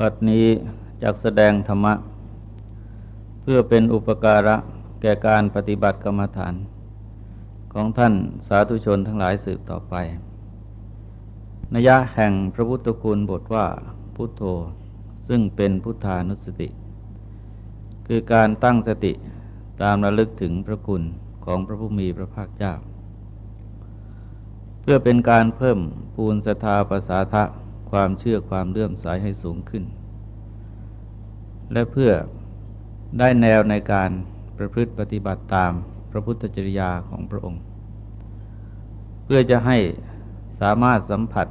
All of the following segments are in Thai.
บัดนี้จักแสดงธรรมะ เพื่อเป็นอุปการะแก่การปฏิบัติกรรมฐาน ของท่านสาธุชนทั้งหลายสืบต่อไปนยะแห่งพระพุทธคุณบทว่าพุทโธซึ่งเป็นพุทธานุสติ คือการตั้งสติตามระลึกถึงพระคุณของพระผู้มีพระภาคเจ้า เพื่อเป็นการเพิ่มปูนสถาภาษาทะ ความเชื่อความเลื่อมใสให้สูงขึ้น และเพื่อได้แนวในการประพฤติปฏิบัติตามพระพุทธจริยาของพระองค์ เพื่อจะให้สามารถสัมผัส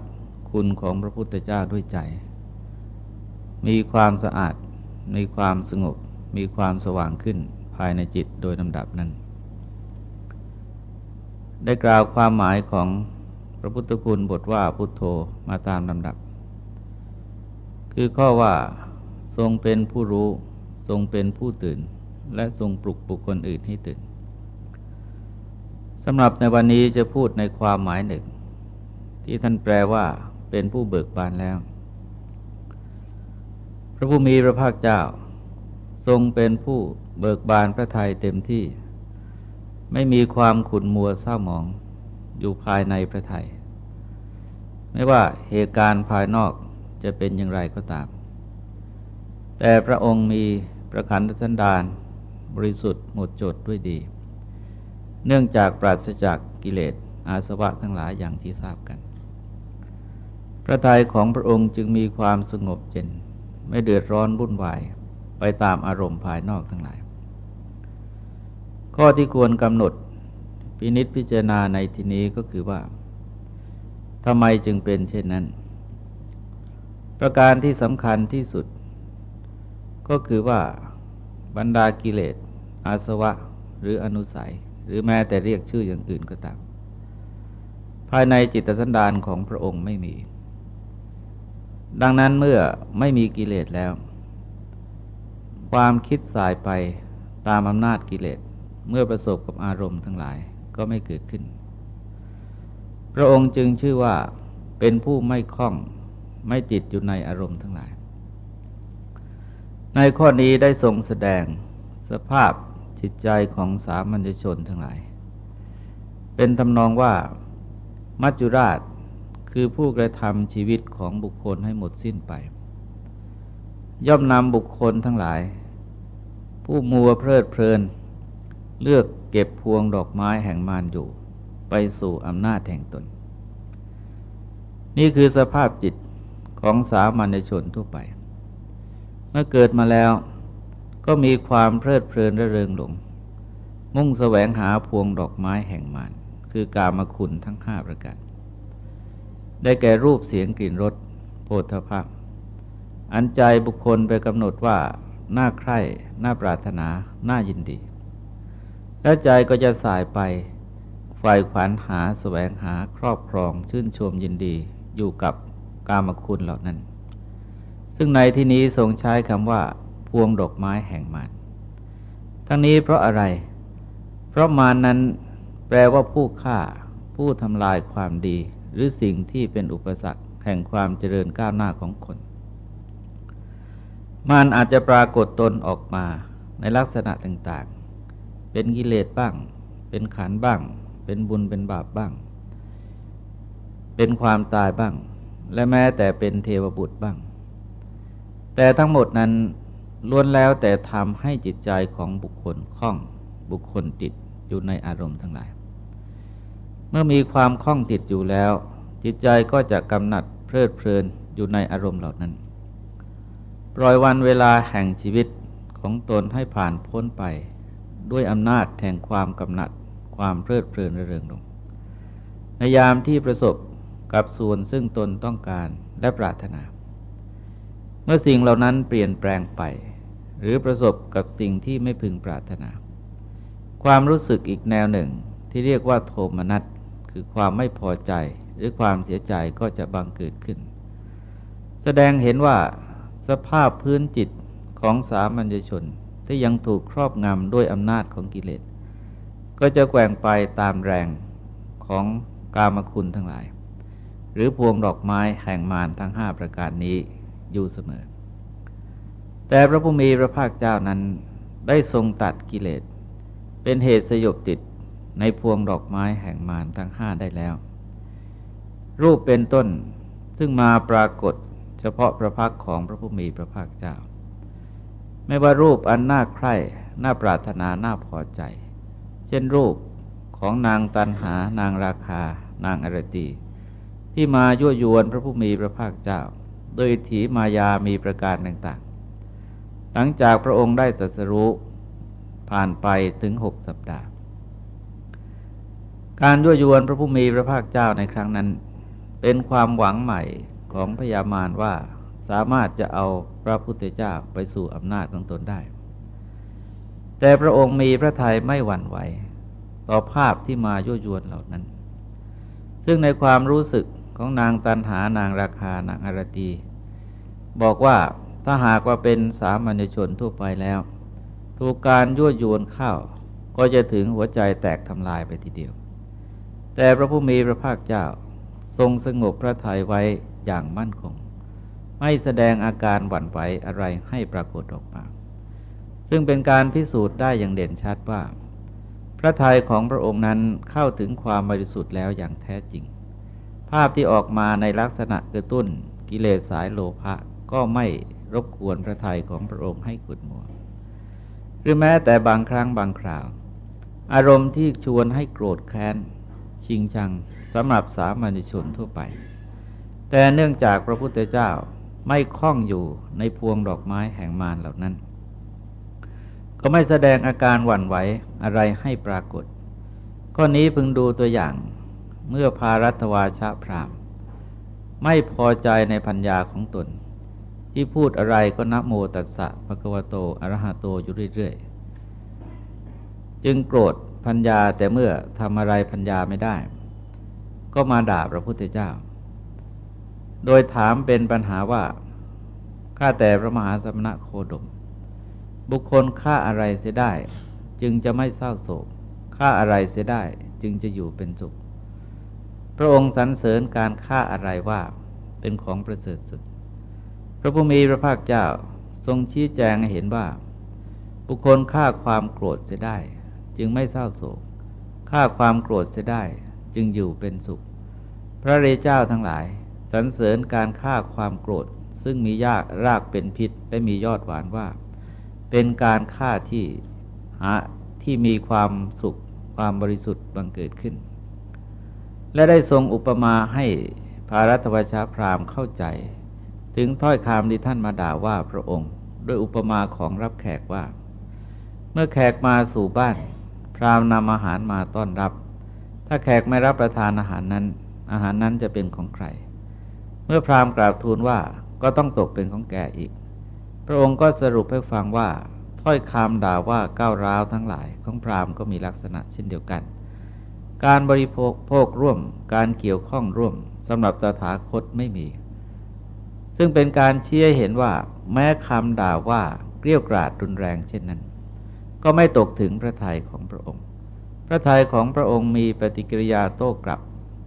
คุณของพระพุทธเจ้าด้วยใจ มีความสะอาด มีความสงบ มีความสว่างขึ้นภายในจิตโดยลำดับนั้น ได้กล่าวความหมายของพระพุทธคุณบทว่าพุทโธมาตามลำดับ คือข้อว่าทรงเป็นผู้รู้ ทรงเป็นผู้ตื่น และทรงปลุกบุคคลอื่นให้ตื่นสำหรับในวันนี้จะพูดในความหมายหนึ่ง ที่ท่านแปลว่าเป็นผู้เบิกบานแล้ว พระผู้มีพระภาคเจ้า ทรงเป็นผู้เบิกบานพระทัยเต็มที่ ไม่มีความขุ่นมัวเศร้าหมองอยู่ภายในพระทัยไม่ว่าเหตุการณ์ภายนอก จะเป็นอย่างไรก็ตาม แต่พระองค์มีประคันสันดานบริสุทธิ์หมดจดด้วยดี เนื่องจากปราศจากกิเลสอาสวะทั้งหลายอย่างที่ทราบกัน พระทัยของพระองค์จึงมีความสงบเย็น ไม่เดือดร้อนวุ่นวายไปตามอารมณ์ภายนอกทั้งหลาย ข้อที่ควรกำหนดพินิษพิจารณาในที่นี้ก็คือว่าทำไมจึงเป็นเช่นนั้น ประการที่สำคัญที่สุด ก็คือว่าบรรดากิเลส อาสวะ หรืออนุสัย หรือแม้แต่เรียกชื่ออย่างอื่นก็ตาม ภายในจิตสันดานของพระองค์ไม่มี ดังนั้นเมื่อไม่มีกิเลสแล้ว ความคิดสายไปตามอำนาจกิเลส เมื่อประสบกับอารมณ์ทั้งหลายก็ไม่เกิดขึ้น พระองค์จึงชื่อว่าเป็นผู้ไม่คล้อง ไม่ติดอยู่ในอารมณ์ทั้งหลาย ในข้อนี้ได้ทรงแสดงสภาพจิตใจของสามัญชนทั้งหลาย เป็นทำนองว่ามัจจุราชคือผู้กระทำชีวิตของบุคคลให้หมดสิ้นไป ย่อมนำบุคคลทั้งหลาย ผู้มัวเพลิดเพลิน เลือกเก็บพวงดอกไม้แห่งมารอยู่ ไปสู่อำนาจแห่งตน นี่คือสภาพจิต ของสามัญชนทั่วไป เมื่อเกิดมาแล้วก็มีความเพลิดเพลินระเริงหลง มุ่งแสวงหาพวงดอกไม้แห่งมารคือกามคุณทั้งห้าประการ ได้แก่รูปเสียงกลิ่นรสโพธภาพ อันใจบุคคลไปกำหนดว่าน่าใคร่น่าปรารถนา น่ายินดี แล้วใจก็จะสายไปฝ่ายขวัญหาสแสวงหาครอบครองชื่นชมยินดีอยู่กับ กามคุณเหล่านั้น ซึ่งในที่นี้ทรงใช้คำว่า พวงดอกไม้แห่งมารทั้งนี้เพราะอะไร เพราะมารนั้นแปลว่าผู้ฆ่า ผู้ทำลายความดี หรือสิ่งที่เป็นอุปสรรคแห่งความเจริญก้าวหน้าของคน มารอาจจะปรากฏตนออกมาในลักษณะต่างๆ เป็นกิเลสบ้าง เป็นขันบ้าง เป็นบุญเป็นบาปบ้าง เป็นความตายบ้าง และแม้แต่เป็นเทวบุตรบ้าง แต่ทั้งหมดนั้นล้วนแล้วแต่ทำให้จิตใจของบุคคลคล่อง บุคคลติดอยู่ในอารมณ์ทั้งหลาย เมื่อมีความคล่องติดอยู่แล้ว จิตใจก็จะกำหนัดเพลิดเพลินอยู่ในอารมณ์เหล่านั้น ปล่อยวันเวลาแห่งชีวิตของตนให้ผ่านพ้นไป ด้วยอำนาจแห่งความกำหนัดความเพลิดเพลินระเริงลงในยามที่ประสบ กับส่วนซึ่งตนต้องการและปรารถนา เมื่อสิ่งเหล่านั้นเปลี่ยนแปลงไป หรือประสบกับสิ่งที่ไม่พึงปรารถนา ความรู้สึกอีกแนวหนึ่งที่เรียกว่าโทมนัสคือความไม่พอใจหรือความเสียใจก็จะบังเกิดขึ้น แสดงเห็นว่าสภาพพื้นจิตของสามัญชนที่ยังถูกครอบงำด้วยอำนาจของกิเลส ก็จะแกว่งไปตามแรงของกามคุณทั้งหลาย หรือพวงดอกไม้แห่งมารทั้งห้าประการนี้อยู่เสมอ แต่พระผู้มีพระภาคเจ้านั้นได้ทรงตัดกิเลส เป็นเหตุสยบติดในพวงดอกไม้แห่งมารทั้งห้าได้แล้ว รูปเป็นต้นซึ่งมาปรากฏเฉพาะพระพักของพระผู้มีพระภาคเจ้า ไม่ว่ารูปอันน่าใคร่น่าปรารถนาน่าพอใจ เช่นรูปของนางตันหานางราคา นางอรตี ที่มายั่วยวนพระผู้มีพระภาคเจ้า โดยถีมายามีประการต่างๆ หลังจากพระองค์ได้สัสรู้ผ่านไปถึงหกสัปดาห์ การยั่วยวนพระผู้มีพระภาคเจ้าในครั้งนั้น เป็นความหวังใหม่ของพญามารว่าสามารถจะเอาพระพุทธเจ้าไปสู่อำนาจของตนได้ แต่พระองค์มีพระทัยไม่หวั่นไหว ต่อภาพที่มายั่วยวนเหล่านั้น ซึ่งในความรู้สึก ของนางตันหานางราคานางอารตี บอกว่าถ้าหากว่าเป็นสามัญชนทั่วไปแล้ว ถูกการยั่วยวนเข้า ก็จะถึงหัวใจแตกทำลายไปทีเดียว แต่พระผู้มีพระภาคเจ้าทรงสงบพระทัยไว้อย่างมั่นคง ไม่แสดงอาการหวั่นไหวอะไรให้ปรากฏออกมา ซึ่งเป็นการพิสูจน์ได้อย่างเด่นชัดว่า พระทัยของพระองค์นั้นเข้าถึงความบริสุทธิ์แล้วอย่างแท้จริง ภาพที่ออกมาในลักษณะกระตุ้นกิเลสสายโลภะก็ไม่รบกวนพระทัยของพระองค์ให้ขุดมัว หรือแม้แต่บางครั้งบางคราว อารมณ์ที่ชวนให้โกรธแค้น ชิงชังสำหรับสามัญชนทั่วไป แต่เนื่องจากพระพุทธเจ้าไม่คล้องอยู่ในพวงดอกไม้แห่งมารเหล่านั้น ก็ไม่แสดงอาการหวั่นไหวอะไรให้ปรากฏ ข้อนี้พึงดูตัวอย่าง เมื่อพารัตวาชะพรามไม่พอใจในพัญญาของตน ที่พูดอะไรก็นับโมตัสสะภะคะวะโตอรหะโตอยู่เรื่อยๆ จึงโกรธพัญญาแต่เมื่อทำอะไรพัญญาไม่ได้ ก็มาด่าพระพุทธเจ้า โดยถามเป็นปัญหาว่าข้าแต่พระมหาสมณะโคดม บุคคลฆ่าอะไรเสียได้ จึงจะไม่เศร้าโศกฆ่าอะไรเสียได้ จึงจะอยู่เป็นสุข พระองค์สรรเสริญการฆ่าอะไรว่าเป็นของประเสริฐสุด พระผู้มีพระภาคเจ้าทรงชี้แจงให้เห็นว่า บุคคลฆ่าความโกรธเสียได้ จึงไม่เศร้าโศกฆ่าความโกรธเสียได้จึงอยู่เป็นสุข พระเรเจ้าทั้งหลายสรรเสริญการฆ่าความโกรธ ซึ่งมียากรากเป็นพิษและมียอดหวานว่า เป็นการฆ่าที่หาที่มีความสุขความบริสุทธิ์บังเกิดขึ้น และได้ทรงอุปมาให้ภารัตวชาพรามเข้าใจ ถึงถ้อยคำที่ท่านมาด่าว่าพระองค์ด้วยอุปมาของรับแขกว่า เมื่อแขกมาสู่บ้าน พรามนำอาหารมาต้อนรับ ถ้าแขกไม่รับประทานอาหารนั้น อาหารนั้นจะเป็นของใคร เมื่อพราหม์กราบทูลว่าก็ต้องตกเป็นของแกอีก พระองค์ก็สรุปให้ฟังว่า ถ้อยคำด่าว่าก้าวร้าวทั้งหลายของพราหม์ก็มีลักษณะเช่นเดียวกัน การบริโภคโภคร่วมการเกี่ยวข้องร่วมสำหรับตถาคตไม่มี ซึ่งเป็นการเชี้เห็นว่า แม้คำด่าว่าเกลี้ยกราดรุนแรงเช่นนั้น ก็ไม่ตกถึงพระทัยของพระองค์ พระทัยของพระองค์มีปฏิกิริยาโต้กลับ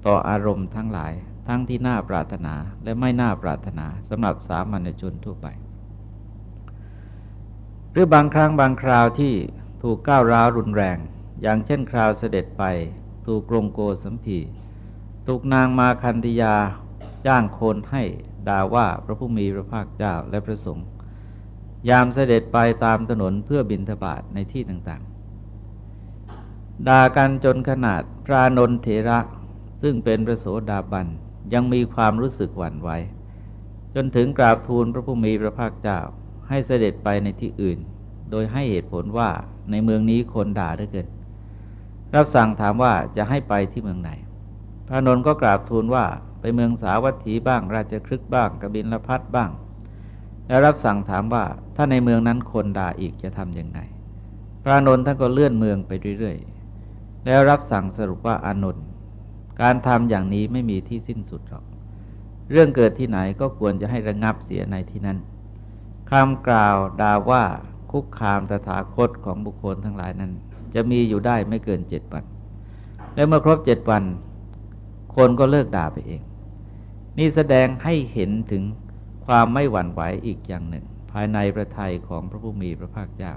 ต่ออารมณ์ทั้งหลาย ทั้งที่น่าปรารถนาและไม่น่าปรารถนาสำหรับสามัญชนทั่วไป หรือบางครั้งบางคราวที่ถูกก้าวร้าวรุนแรง อย่างเช่นคราวเสด็จไป สู่กรงโกสัมพีถูกนางมาคันธยาจ้างคนให้ด่าว่าพระผู้มีพระภาคเจ้าและพระสงฆ์ยามเสด็จไปตามถนนเพื่อบินทบาทในที่ต่างๆ ด่ากันจนขนาดพระนนเถระซึ่งเป็นพระโสดาบันยังมีความรู้สึกหวั่นไหวจนถึงกราบทูลพระผู้มีพระภาคเจ้าให้เสด็จไปในที่อื่น โดยให้เหตุผลว่าในเมืองนี้คนด่าเหลือเกิน รับสั่งถามว่าจะให้ไปที่เมืองไหน พระนนท์ก็กราบทูลว่าไปเมืองสาวัตถีบ้าง ราชครึกบ้างกบินลพัทบ้าง แล้วรับสั่งถามว่าถ้าในเมืองนั้นคนด่าอีกจะทำยังไง พระนนท์ท่านก็เลื่อนเมืองไปเรื่อยๆ แล้วรับสั่งสรุปว่าอานนท์การทำอย่างนี้ไม่มีที่สิ้นสุดหรอก เรื่องเกิดที่ไหนก็ควรจะให้ระงับเสียในที่นั้นคำกล่าวด่าว่าคุกคามตถาคตของบุคคลทั้งหลายนั้น จะมีอยู่ได้ไม่เกินเจ็ดวัน และเมื่อครบเจ็ดวัน คนก็เลิกด่าไปเอง นี่แสดงให้เห็นถึงความไม่หวั่นไหวอีกอย่างหนึ่ง ภายในประทัยของพระผู้มีพระภาคเจ้า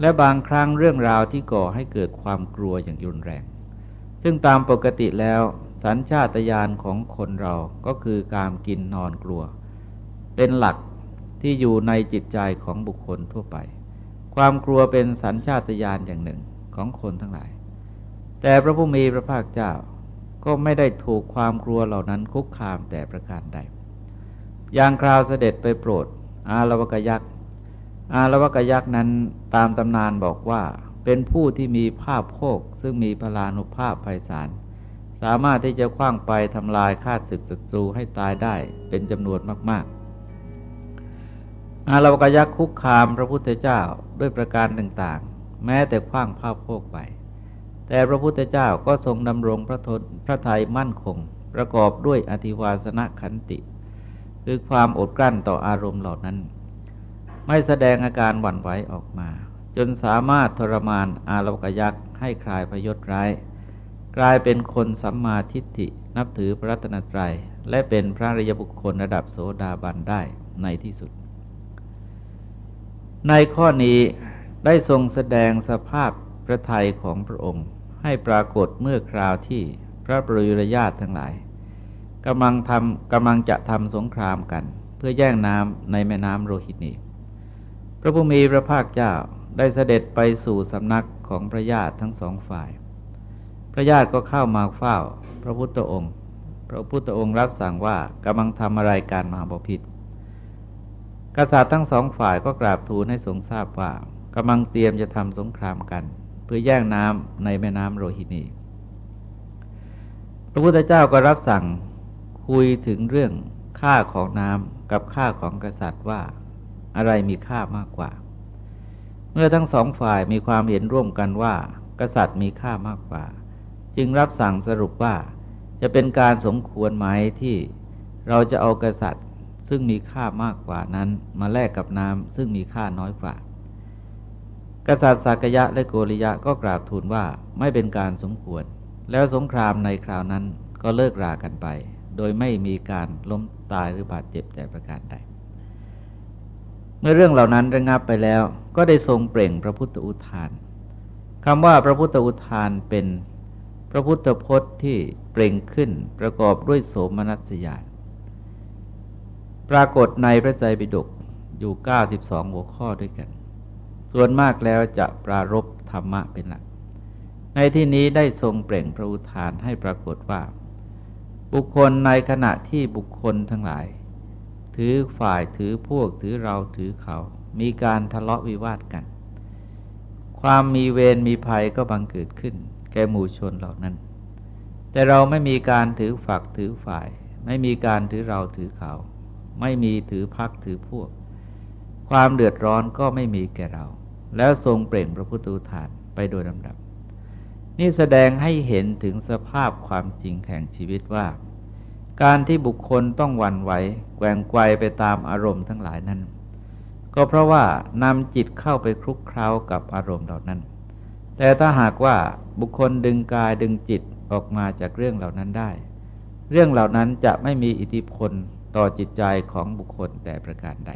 และบางครั้งเรื่องราวที่ก่อให้เกิดความกลัวอย่างรุนแรง ซึ่งตามปกติแล้วสัญชาตญาณของคนเราก็คือการกินนอนกลัว เป็นหลักที่อยู่ในจิตใจของบุคคลทั่วไป ความกลัวเป็นสัญชาตญาณอย่างหนึ่งของคนทั้งหลาย แต่พระผู้มีพระภาคเจ้าก็ไม่ได้ถูกความกลัวเหล่านั้นคุกคามแต่ประการใด อย่างคราวเสด็จไปโปรด อาลวกยักษ์ อาลวกยักษ์นั้นตามตำนานบอกว่าเป็นผู้ที่มีภาพโภคซึ่งมีพลานุภาพไพศาล สามารถที่จะคว้างไปทำลายฆ่าศึกศัตรูให้ตายได้เป็นจำนวนมากๆ อาลวกยักษ์คุกคามพระพุทธเจ้าด้วยประการต่างๆ แม้แต่คว้างภาพโภคไป แต่พระพุทธเจ้าก็ทรงดำรงพระทนพระทัยมั่นคง ประกอบด้วยอธิวาสนขันติ คือความอดกลั้นต่ออารมณ์เหล่านั้น ไม่แสดงอาการหวั่นไหวออกมา จนสามารถทรมานอารกยักษ์ให้คลายพยศร้าย กลายเป็นคนสัมมาทิฏฐินับถือพระรัตนตรัย และเป็นพระริยบุคคลระดับโสดาบันได้ในที่สุด ในข้อนี้ได้ทรงแสดงสภาพพระทัยของพระองค์ ให้ปรากฏเมื่อคราวที่พระปรยุรญาติทั้งหลายกำลังทำกำลังจะทำสงครามกัน เพื่อแย่งน้ำในแม่น้ำโรหินีพระผู้มีพระภาคเจ้าได้เสด็จไปสู่สำนักของพระญาติทั้งสองฝ่าย พระญาติก็เข้ามาเฝ้า พระพุทธองค์ พระพุทธองค์รับสั่งว่ากำลังทำอะไรการมหาบพิษ กษัตริย์ทั้งสองฝ่ายก็กราบทูลให้ทรงทราบว่ากำลังเตรียมจะทำสงครามกัน เพื่อแย่งน้ำในแม่น้ำโรฮินี พระพุทธเจ้าก็รับสั่งคุยถึงเรื่องค่าของน้ำกับค่าของกษัตริย์ว่าอะไรมีค่ามากกว่า เมื่อทั้งสองฝ่ายมีความเห็นร่วมกันว่า กษัตริย์มีค่ามากกว่า จึงรับสั่งสรุปว่าจะเป็นการสมควรไหมที่เราจะเอากษัตริย์ ซึ่งมีค่ามากกว่านั้น มาแลกกับน้ำซึ่งมีค่าน้อยกว่า กษัตริย์สักยะและโกริยะก็กราบทูลว่าไม่เป็นการสมควร แล้วสงครามในคราวนั้นก็เลิกรากันไป โดยไม่มีการล้มตายหรือบาดเจ็บแต่ประการใดเมื่อเรื่องเหล่านั้นระงับไปแล้ว ก็ได้ทรงเปล่งพระพุทธอุทานคำว่าพระพุทธอุทานเป็นพระพุทธพจน์ที่เปล่งขึ้นประกอบด้วยโสมนัสยาน ปรากฏในพระไตรปิฎกอยู่ 92 หัวข้อด้วยกัน ส่วนมากแล้วจะปรารบธรรมะเป็นหลัก ในที่นี้ได้ทรงเปล่งพระอุทานให้ปรากฏว่า บุคคลในขณะที่บุคคลทั้งหลาย ถือฝ่ายถือพวกถือเราถือเขา มีการทะเลาะวิวาทกัน ความมีเวรมีภัยก็บังเกิดขึ้น แก่หมู่ชนเหล่านั้น แต่เราไม่มีการถือฝักถือฝ่าย ไม่มีการถือเราถือเขา ไม่มีถือพักถือพวก ความเดือดร้อนก็ไม่มีแก่เรา แล้วทรงเปล่งพระพุทธทานไปโดยลำดับ นี่แสดงให้เห็นถึงสภาพความจริงแห่งชีวิตว่า การที่บุคคลต้องวันไหวแกว่งไกวไปตามอารมณ์ทั้งหลายนั้น ก็เพราะว่านำจิตเข้าไปคลุกเคล้ากับอารมณ์เหล่านั้น แต่ถ้าหากว่าบุคคลดึงกายดึงจิตออกมาจากเรื่องเหล่านั้นได้ เรื่องเหล่านั้นจะไม่มีอิทธิพล ต่อจิตใจของบุคคลแต่ประการใด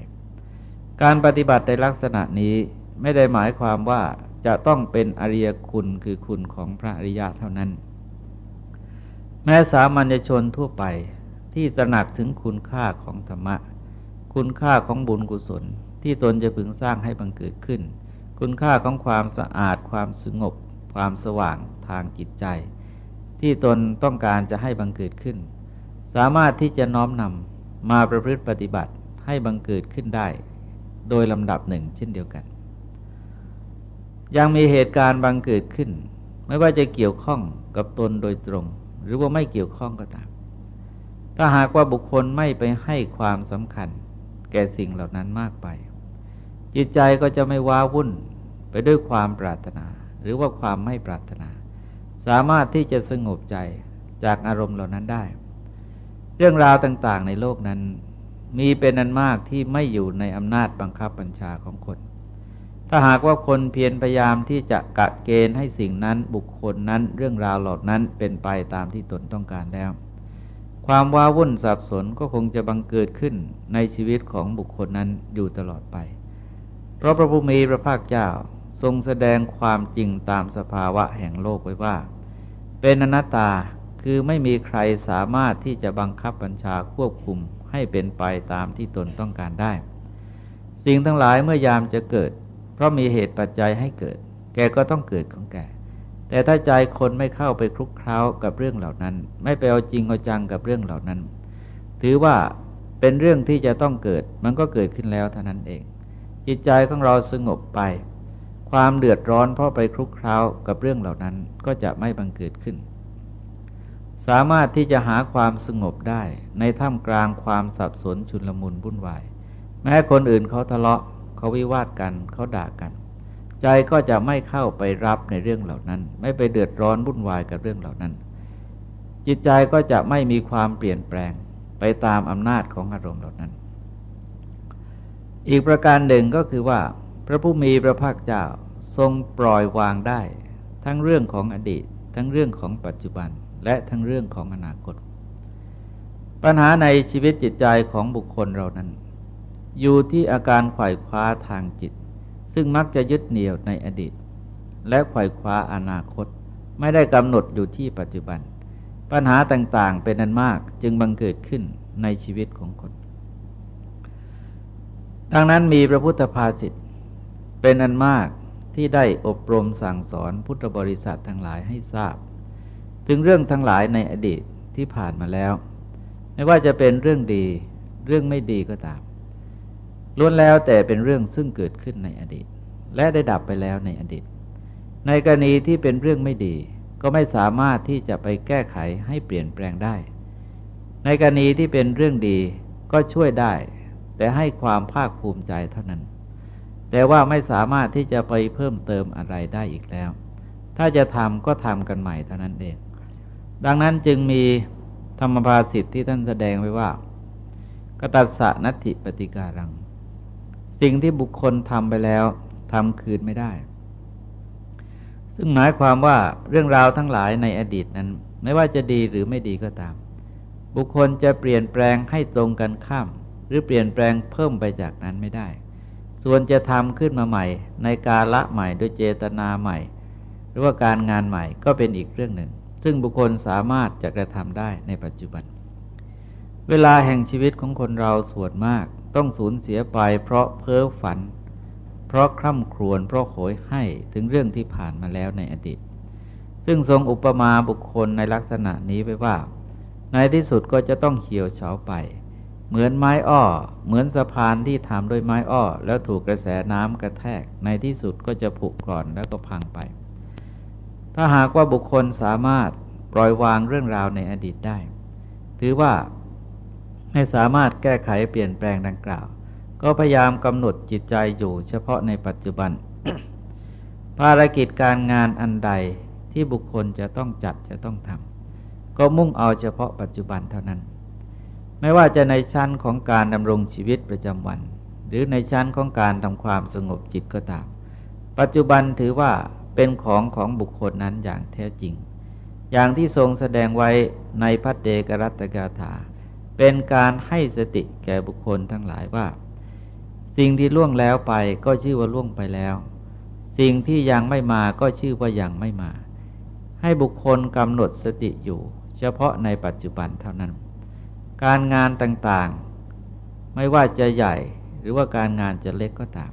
การปฏิบัติในลักษณะนี้ไม่ได้หมายความว่าจะต้องเป็นอริยคุณคือคุณของพระอริยะเท่านั้น แม้สามัญชนทั่วไปที่สนักถึงคุณค่าของธรรมะ คุณค่าของบุญกุศล ที่ตนจะพึงสร้างให้บังเกิดขึ้น คุณค่าของความสะอาด ความสงบ ความสว่างทางจิตใจ ที่ตนต้องการจะให้บังเกิดขึ้น สามารถที่จะน้อมนำ มาประพฤติปฏิบัติให้บังเกิดขึ้นได้ โดยลำดับหนึ่งเช่นเดียวกัน ยังมีเหตุการณ์บังเกิดขึ้น ไม่ว่าจะเกี่ยวข้องกับตนโดยตรง หรือว่าไม่เกี่ยวข้องก็ตาม ถ้าหากว่าบุคคลไม่ไปให้ความสำคัญ แก่สิ่งเหล่านั้นมากไป จิตใจก็จะไม่ว้าวุ่นไปด้วยความปรารถนา หรือว่าความไม่ปรารถนา สามารถที่จะสงบใจจากอารมณ์เหล่านั้นได้ เรื่องราวต่าง ๆ ในโลกนั้น มีเป็นอันมากที่ไม่อยู่ในอำนาจบังคับบัญชาของคน ถ้าหากว่าคนเพียรพยายามที่จะกะเกณฑ์ให้สิ่งนั้นบุคคลนั้นเรื่องราวเหล่านั้นเป็นไปตามที่ตนต้องการแล้ว ความว้าวุ่นสับสนก็คงจะบังเกิดขึ้นในชีวิตของบุคคลนั้นอยู่ตลอดไป เพราะพระพุมีพระภาคเจ้าทรงแสดงความจริงตามสภาวะแห่งโลกไว้ว่า เป็นอนัตตา คือไม่มีใครสามารถที่จะบังคับบัญชาควบคุมให้เป็นไปตามที่ตนต้องการได้ สิ่งทั้งหลายเมื่อยามจะเกิด เพราะมีเหตุปัจจัยให้เกิด แกก็ต้องเกิดของแก แต่ถ้าใจคนไม่เข้าไปคลุกเคล้ากับเรื่องเหล่านั้น ไม่ไปเอาจริงเอาจังกับเรื่องเหล่านั้น ถือว่าเป็นเรื่องที่จะต้องเกิด มันก็เกิดขึ้นแล้วเท่านั้นเอง จิตใจของเราสงบไป ความเดือดร้อนเพราะไปคลุกเคล้ากับเรื่องเหล่านั้นก็จะไม่บังเกิดขึ้น สามารถที่จะหาความสงบได้ ในท่ามกลางความสับสนชุนลมุนวุ่นวาย แม้คนอื่นเขาทะเลาะเขาวิวาทกันเขาด่ากัน ใจก็จะไม่เข้าไปรับในเรื่องเหล่านั้น ไม่ไปเดือดร้อนวุ่นวายกับเรื่องเหล่านั้น จิตใจก็จะไม่มีความเปลี่ยนแปลงไปตามอำนาจของอารมณ์เหล่านั้น อีกประการหนึ่งก็คือว่า พระผู้มีพระภาคเจ้าทรงปล่อยวางได้ ทั้งเรื่องของอดีต ทั้งเรื่องของปัจจุบัน และทั้งเรื่องของอนาคต ปัญหาในชีวิตจิตใจของบุคคลเรานั้น อยู่ที่อาการไขว่คว้าทางจิต ซึ่งมักจะยึดเหนี่ยวในอดีต และไขว่คว้าอนาคต ไม่ได้กำหนดอยู่ที่ปัจจุบัน ปัญหาต่างๆเป็นอันมากจึงบังเกิดขึ้นในชีวิตของคน ดังนั้นมีพระพุทธภาษิตเป็นอันมากที่ได้อบรมสั่งสอนพุทธบริษัททั้งหลายให้ทราบ ถึงเรื่องทั้งหลายในอดีตที่ผ่านมาแล้ว ไม่ว่าจะเป็นเรื่องดี เรื่องไม่ดีก็ตามล้วนแล้วแต่เป็นเรื่องซึ่งเกิดขึ้นในอดีต และได้ดับไปแล้วในอดีต ในกรณีที่เป็นเรื่องไม่ดี ก็ไม่สามารถที่จะไปแก้ไขให้เปลี่ยนแปลงได้ ในกรณีที่เป็นเรื่องดีก็ช่วยได้ แต่ให้ความภาคภูมิใจเท่านั้น แต่ว่าไม่สามารถที่จะไปเพิ่มเติมอะไรได้อีกแล้ว ถ้าจะทำก็ทำกันใหม่เท่านั้นเอง ดังนั้นจึงมีธรรมภาสิทธิ์ที่ท่านแสดงไว้ว่ากตัสสะนัตถิปฏิการัง สิ่งที่บุคคลทำไปแล้วทำคืนไม่ได้ ซึ่งหมายความว่าเรื่องราวทั้งหลายในอดีตนั้น ไม่ว่าจะดีหรือไม่ดีก็ตาม บุคคลจะเปลี่ยนแปลงให้ตรงกันข้าม หรือเปลี่ยนแปลงเพิ่มไปจากนั้นไม่ได้ ส่วนจะทำขึ้นมาใหม่ ในกาละใหม่โดยเจตนาใหม่ หรือว่าการงานใหม่ก็เป็นอีกเรื่องหนึ่ง ซึ่งบุคคลสามารถจะกระทำได้ในปัจจุบัน เวลาแห่งชีวิตของคนเราส่วนมากต้องสูญเสียไปเพราะเพ้อฝัน เพราะคร่ำครวญเพราะโหยให้ถึงเรื่องที่ผ่านมาแล้วในอดีต ซึ่งทรงอุปมาบุคคลในลักษณะนี้ไว้ว่า ในที่สุดก็จะต้องเหี่ยวเฉาไป เหมือนไม้อ้อ เหมือนสะพานที่ทำด้วยไม้อ้อ แล้วถูกกระแสน้ำกระแทก ในที่สุดก็จะผุกร่อนแล้วก็พังไป ถ้าหากว่าบุคคลสามารถปล่อยวางเรื่องราวในอดีตได้ ถือว่าไม่สามารถแก้ไขเปลี่ยนแปลงดังกล่าว ก็พยายามกำหนดจิตใจอยู่เฉพาะในปัจจุบัน ภารกิจการงานอันใดที่บุคคลจะต้องจัดจะต้องทำก็มุ่งเอาเฉพาะปัจจุบันเท่านั้น ไม่ว่าจะในชั้นของการดำรงชีวิตประจำวัน หรือในชั้นของการทำความสงบจิตก็ตาม ปัจจุบันถือว่า เป็นของของบุคคลนั้นอย่างแท้จริง อย่างที่ทรงแสดงไว้ในพัฒเดกรัตกาถา เป็นการให้สติแก่บุคคลทั้งหลายว่า สิ่งที่ล่วงแล้วไปก็ชื่อว่าล่วงไปแล้ว สิ่งที่ยังไม่มาก็ชื่อว่ายังไม่มา ให้บุคคลกำหนดสติอยู่ เฉพาะในปัจจุบันเท่านั้น การงานต่างๆ ไม่ว่าจะใหญ่หรือว่าการงานจะเล็กก็ตาม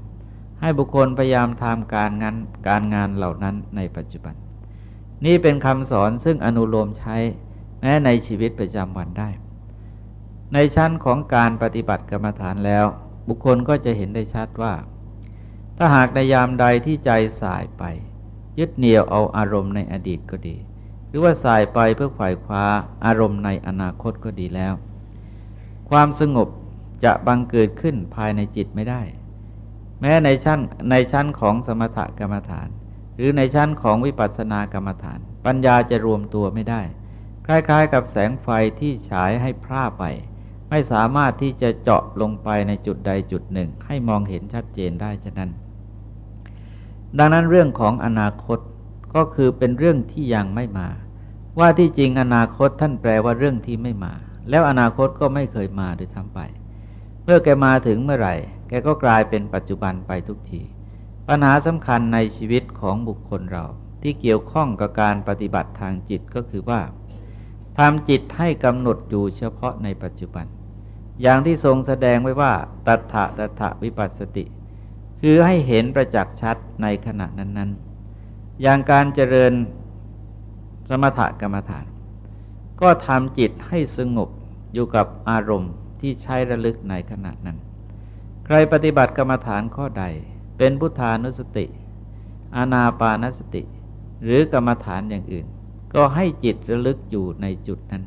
ให้บุคคลพยายามทำการงานการงานเหล่านั้นในปัจจุบัน นี่เป็นคำสอนซึ่งอนุโลมใช้แม้ในชีวิตประจำวันได้ ในชั้นของการปฏิบัติกรรมฐานแล้ว บุคคลก็จะเห็นได้ชัดว่า ถ้าหากในยามใดที่ใจสายไป ยึดเหนี่ยวเอาอารมณ์ในอดีตก็ดี หรือว่าสายไปเพื่อฝ่ายคว้าอารมณ์ในอนาคตก็ดีแล้ว ความสงบจะบังเกิดขึ้นภายในจิตไม่ได้ แม้ในชั้นในชั้นของสมถกรรมฐาน หรือในชั้นของวิปัสสนากรรมฐาน ปัญญาจะรวมตัวไม่ได้ คล้ายๆ กับแสงไฟที่ฉายให้พร่าไป ไม่สามารถที่จะเจาะลงไปในจุดใดจุดหนึ่ง ให้มองเห็นชัดเจนได้ฉะนั้น ดังนั้นเรื่องของอนาคตก็คือเป็นเรื่องที่ยังไม่มา ว่าที่จริงอนาคตท่านแปลว่าเรื่องที่ไม่มา แล้วอนาคตก็ไม่เคยมาโดยทำไป เมื่อแกมาถึงเมื่อไหร่ แกก็กลายเป็นปัจจุบันไปทุกที ปัญหาสำคัญในชีวิตของบุคคลเราที่เกี่ยวข้องกับการปฏิบัติทางจิตก็คือว่าทำจิตให้กำหนดอยู่เฉพาะในปัจจุบัน อย่างที่ทรงแสดงไว้ว่า ตัทธะตัทธะวิปัสสติ คือให้เห็นประจักษ์ชัดในขณะนั้น ๆ อย่างการเจริญสมถกรรมฐาน ก็ทำจิตให้สงบอยู่กับอารมณ์ที่ใช้ระลึกในขณะนั้น รปฏิบัติกรรมฐานข้อใด เป็นพุทธานุสติ อานาปานสติ หรือกรรมฐานอย่างอื่น ก็ให้จิตระลึกอยู่ในจุดนั้น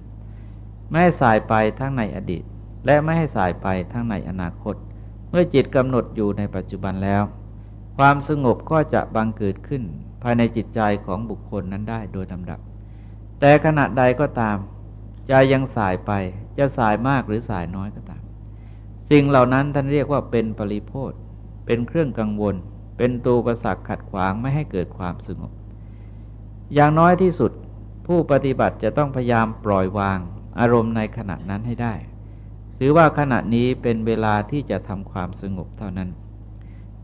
ไม่ให้สายไปทั้งในอดีต และไม่ให้สายไปทั้งในอนาคต เมื่อจิตกำหนดอยู่ในปัจจุบันแล้ว ความสงบก็จะบังเกิดขึ้น ภายในจิตใจของบุคคลนั้นได้โดยลำดับ แต่ขณะใดก็ตามใจยังสายไปจะสายมากหรือสายน้อยก็ตาม สิ่งเหล่านั้นท่านเรียกว่าเป็นปริโพธเป็นเครื่องกังวล เป็นตัวประสักขัดขวางไม่ให้เกิดความสงบ อย่างน้อยที่สุดผู้ปฏิบัติจะต้องพยายามปล่อยวางอารมณ์ในขณะนั้นให้ได้ ถือว่าขณะนี้เป็นเวลาที่จะทำความสงบเท่านั้น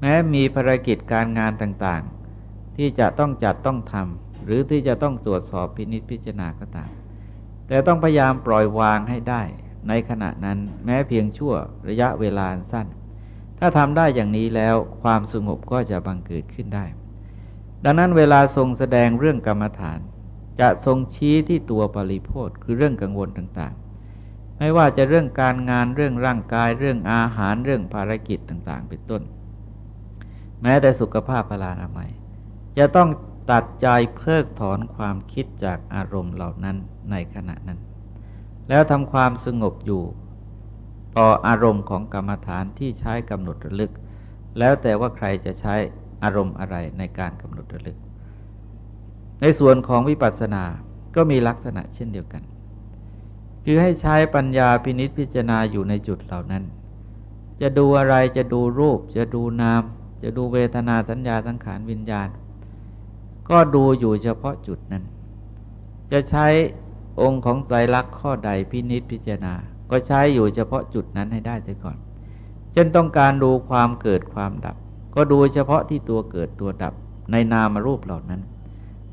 แม้มีภารกิจการงานต่างๆ ที่จะต้องจัดต้องทำหรือที่จะต้องตรวจสอบพินิจพิจารณาก็ตาม แต่ต้องพยายามปล่อยวางให้ได้ ในขณะนั้นแม้เพียงชั่วระยะเวลาสั้น ถ้าทำได้อย่างนี้แล้วความสงบก็จะบังเกิดขึ้นได้ ดังนั้นเวลาทรงแสดงเรื่องกรรมฐาน จะทรงชี้ที่ตัวปริโพธคือเรื่องกังวลต่างๆ ไม่ว่าจะเรื่องการงานเรื่องร่างกาย เรื่องอาหารเรื่องภารกิจต่างๆ เป็นต้น แม้แต่สุขภาพพลานามัย จะต้องตัดใจเพิกถอนความคิดจากอารมณ์เหล่านั้นในขณะนั้น แล้วทำความสงบอยู่ ต่ออารมณ์ของกรรมฐานที่ใช้กำหนดระลึก แล้วแต่ว่าใครจะใช้อารมณ์อะไรในการกำหนดระลึก ในส่วนของวิปัสสนาก็มีลักษณะเช่นเดียวกัน คือให้ใช้ปัญญาพินิษพิจารณาอยู่ในจุดเหล่านั้น จะดูอะไรจะดูรูป จะดูนาม จะดูเวทนาสัญญาสังขารวิญญาณ ก็ดูอยู่เฉพาะจุดนั้น จะใช้ องค์ของใจรักข้อใดพินิษพิจารณา ก็ใช้อยู่เฉพาะจุดนั้นให้ได้เสียก่อน เช่นต้องการดูความเกิดความดับ ก็ดูเฉพาะที่ตัวเกิดตัวดับในนามรูปเหล่านั้น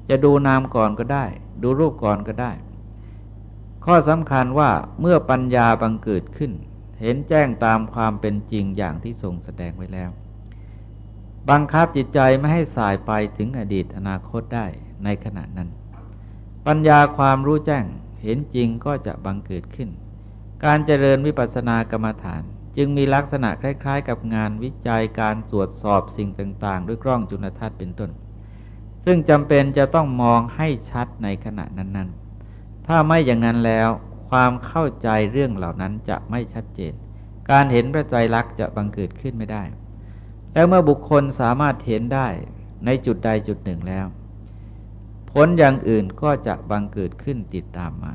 จะดูนามก่อนก็ได้ ดูรูปก่อนก็ได้ ข้อสำคัญว่าเมื่อปัญญาบังเกิดขึ้น เห็นแจ้งตามความเป็นจริงอย่างที่ทรงแสดงไว้แล้ว บังคับจิตใจไม่ให้สายไปถึงอดีตอนาคตได้ในขณะนั้น ปัญญาความรู้แจ้งเห็นจริงก็จะบังเกิดขึ้น การเจริญวิปัสสนากรรมฐาน จึงมีลักษณะคล้ายๆ กับงานวิจัยการตรวจสอบสิ่งต่างๆ ด้วยกล้องจุลทรรศน์เป็นต้น ซึ่งจำเป็นจะต้องมองให้ชัดในขณะนั้นๆ ถ้าไม่อย่างนั้นแล้ว ความเข้าใจเรื่องเหล่านั้นจะไม่ชัดเจน การเห็นพระใจรักจะบังเกิดขึ้นไม่ได้ แล้วเมื่อบุคคลสามารถเห็นได้ในจุดใดจุดหนึ่งแล้ว ลอย่างอื่นก็จะบังเกิดขึ้นติดตามมา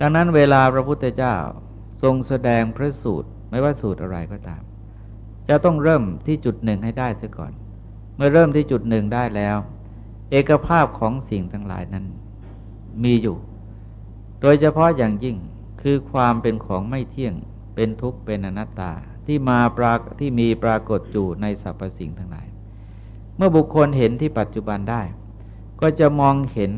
ดังนั้นเวลาพระพุทธเจ้าทรงแสดงพระสูตรไม่ว่าสูตรอะไรก็ตาม จะต้องเริ่มที่จุดหนึ่งให้ได้เสียก่อน เมื่อเริ่มที่จุดหนึ่งได้แล้ว เอกภาพของสิ่งทั้งหลายนั้นมีอยู่ โดยเฉพาะอย่างยิ่งคือความเป็นของไม่เที่ยงเป็นทุกข์เป็นอนัตตาที่มาปรากที่มีปรากฏอยู่ในสรรพสิ่งทั้งหลาย เมื่อบุคคลเห็นที่ปัจจุบันได้ ก็จะมองเห็น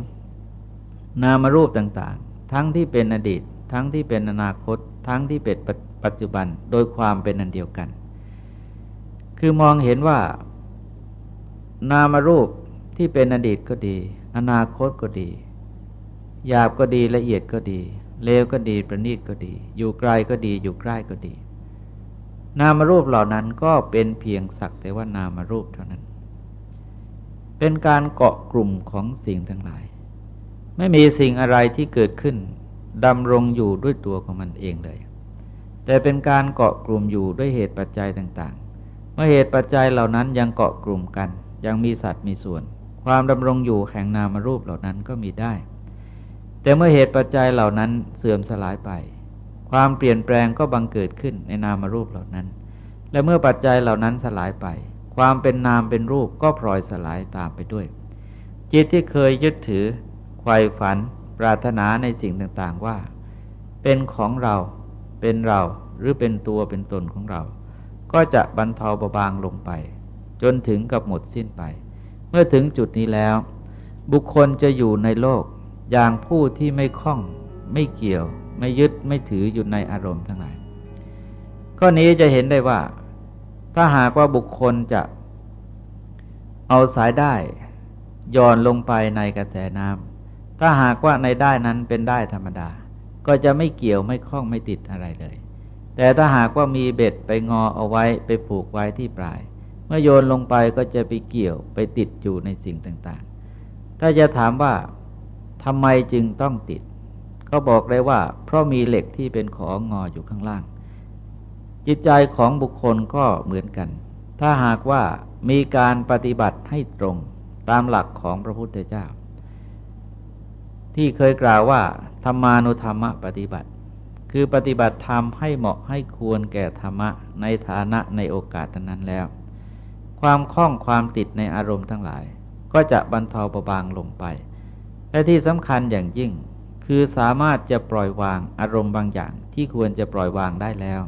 นามรูปต่างๆ ทั้งที่เป็นอดีต ทั้งที่เป็นอนาคต ทั้งที่เป็นปัจจุบันโดยความเป็นอันเดียวกัน คือมองเห็นว่า นามรูปที่เป็นอดีตก็ดี อนาคตก็ดี หยาบก็ดีละเอียดก็ดี เลวก็ดีประณีตก็ดี อยู่ไกลก็ดี อยู่ใกล้ก็ดี นามรูปเหล่านั้นก็เป็นเพียงสักแต่ว่านามรูปเท่านั้น เป็นการเกาะกลุ่มของสิ่งทั้งหลาย ไม่มีสิ่งอะไรที่เกิดขึ้นดำรงอยู่ด้วยตัวของมันเองเลย แต่เป็นการเกาะกลุ่มอยู่ด้วยเหตุปัจจัยต่างๆ เมื่อเหตุปัจจัยเหล่านั้นยังเกาะกลุ่มกัน ยังมีสัตว์มีส่วน ความดำรงอยู่แห่งนามรูปเหล่านั้นก็มีได้ แต่เมื่อเหตุปัจจัยเหล่านั้นเสื่อมสลายไป ความเปลี่ยนแปลงก็บังเกิดขึ้นในนามรูปเหล่านั้น และเมื่อปัจจัยเหล่านั้นสลายไป ความเป็นนามเป็นรูปก็พลอยสลายตามไปด้วย จิตที่เคยยึดถือไขว่ฝัน ปรารถนาในสิ่งต่างๆว่า เป็นของเราเป็นเราหรือเป็นตัวเป็นตนของเรา ก็จะบรรเทาเบาบางลงไป จนถึงกับหมดสิ้นไป เมื่อถึงจุดนี้แล้ว บุคคลจะอยู่ในโลก อย่างผู้ที่ไม่คล้องไม่เกี่ยว ไม่ยึดไม่ถืออยู่ในอารมณ์ทั้งหลายข้อนี้จะเห็นได้ว่า ถ้าหากว่าบุคคลจะเอาสายได้ย่อนลงไปในกระแสน้ำถ้าหากว่าในได้นั้นเป็นได้ธรรมดา ก็จะไม่เกี่ยวไม่คล้องไม่ติดอะไรเลย แต่ถ้าหากว่ามีเบ็ดไปงอเอาไว้ไปผูกไว้ที่ปลาย เมื่อโยนลงไปก็จะไปเกี่ยวไปติดอยู่ในสิ่งต่างๆ ถ้าจะถามว่าทำไมจึงต้องติด ก็บอกเลยว่า เพราะมีเหล็กที่เป็นของงออยู่ข้างล่าง จิตใจของบุคคลก็เหมือนกัน ถ้าหากว่ามีการปฏิบัติให้ตรงตามหลักของพระพุทธเจ้า ที่เคยกล่าวว่า ธรรมานุธรรมปฏิบัติ คือปฏิบัติธรรมให้เหมาะให้ควรแก่ธรรมะในฐานะในโอกาสนั้นแล้ว ความคล่องความติดในอารมณ์ทั้งหลาย ก็จะบรรเทาเบาบางลงไป และที่สำคัญอย่างยิ่ง คือสามารถจะปล่อยวางอารมณ์บางอย่างที่ควรจะปล่อยวางได้แล้ว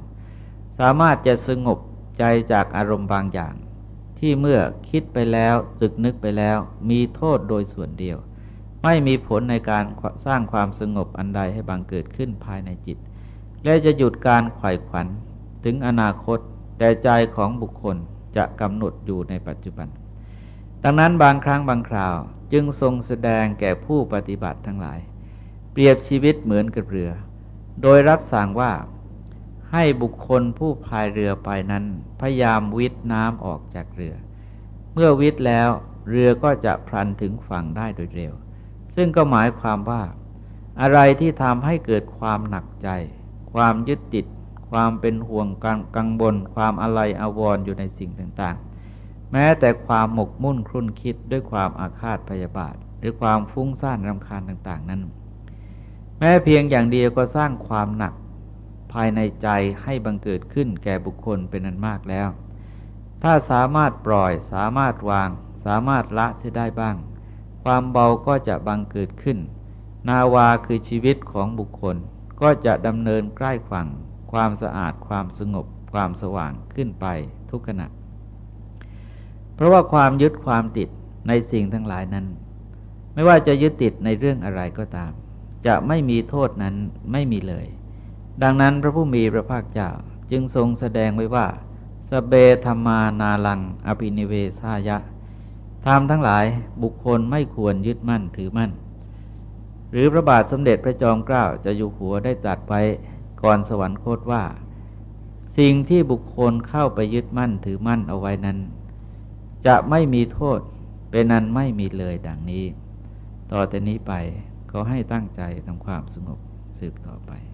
สามารถจะสงบใจจากอารมณ์บางอย่าง ที่เมื่อคิดไปแล้วจึกนึกไปแล้ว มีโทษโดยส่วนเดียว ไม่มีผลในการสร้างความสงบอันใดให้บังเกิดขึ้นภายในจิต และจะหยุดการไขว่ขวัญถึงอนาคต แต่ใจของบุคคลจะกำหนดอยู่ในปัจจุบัน ดังนั้นบางครั้งบางคราวจึงทรงแสดงแก่ผู้ปฏิบัติทั้งหลาย เปรียบชีวิตเหมือนกับเรือ โดยรับสั่งว่า ให้บุคคลผู้พายเรือไปนั้น พยายามวิทน้ำออกจากเรือ เมื่อวิทแล้วเรือก็จะพลันถึงฝั่งได้โดยเร็ว ซึ่งก็หมายความว่า อะไรที่ทำให้เกิดความหนักใจ ความยึดติด ความเป็นห่วงกังบนความอะไรอาวรออยู่ในสิ่งต่างๆ แม้แต่ความหมกมุ่นครุ่นคิดด้วยความอาฆาตพยาบาท หรือความฟุ้งซ่านรำคาญต่างๆ นั้น แม้เพียงอย่างเดียวก็สร้างความหนัก ภายในใจให้บังเกิดขึ้นแก่บุคคลเป็นนันมากแล้ว ถ้าสามารถปล่อยสามารถวาง สามารถละที่ได้บ้าง ความเบาก็จะบังเกิดขึ้น นาวาคือชีวิตของบุคคลก็จะดำเนินใกล้ฝั่ง ความสะอาดความสงบ ความสว่างขึ้นไปทุกขณะ เพราะว่าความยึดความติดในสิ่งทั้งหลายนั้น ไม่ว่าจะยึดติดในเรื่องอะไรก็ตาม จะไม่มีโทษนั้นไม่มีเลย ดังนั้นพระผู้มีพระภาคเจ้าจึงทรงแสดงไว้ว่า สเบธรรมานาลัง อภินิเวสายะธรรมทั้งหลายบุคคลไม่ควรยึดมั่นถือมั่น หรือพระบาทสมเด็จพระจอมเกล้าจะอยู่หัวได้จัดไว้ก่อนสวรรคตว่า สิ่งที่บุคคลเข้าไปยึดมั่นถือมั่นเอาไว้นั้น จะไม่มีโทษเป็นนั้นไม่มีเลยดังนี้ ต่อแต่นี้ไปก็ให้ตั้งใจทำความสงบสืบต่อไป